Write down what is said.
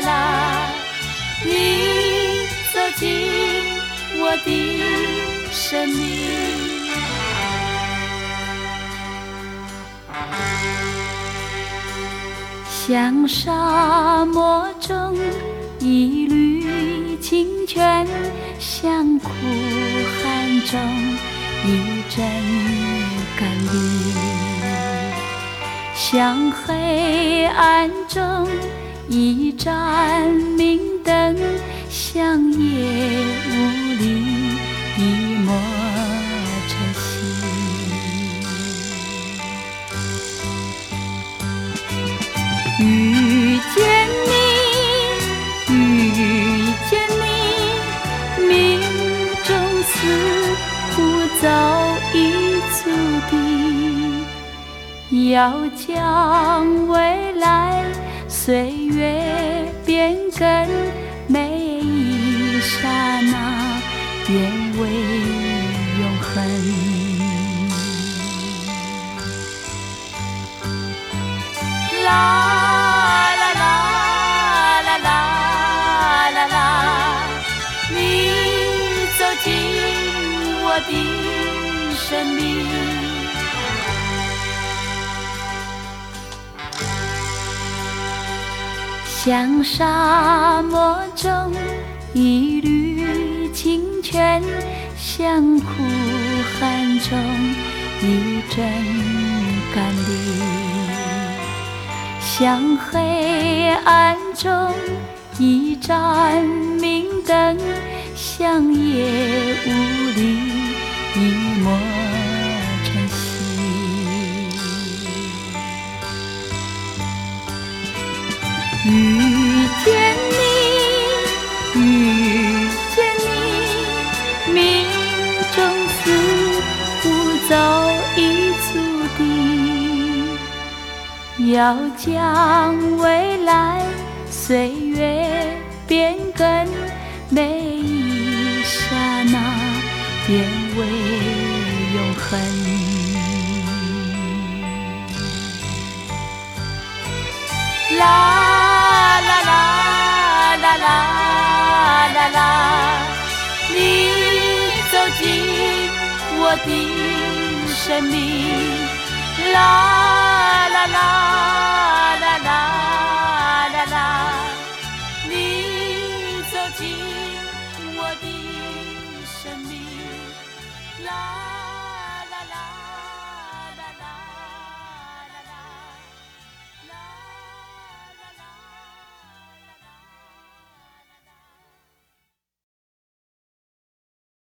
啦，你走进我的生命。像沙漠中一缕清泉，像苦寒中一阵甘霖，像黑暗中。一盏明灯，像夜雾里一抹晨曦。遇见你，遇见你，命中似乎早已注定，要将未来岁月变更，每一刹那变为永恒。啦啦啦啦啦啦啦，你走进我的生命，像沙漠中一缕清泉，像苦寒中一针甘霖。像黑暗中一盏明灯，像夜雾里一抹晨曦。见你，遇见你，命中似乎早已注定。要将未来岁月变更，每一刹那变为永恒。我的生命啦啦啦啦啦啦啦你走进我的生命啦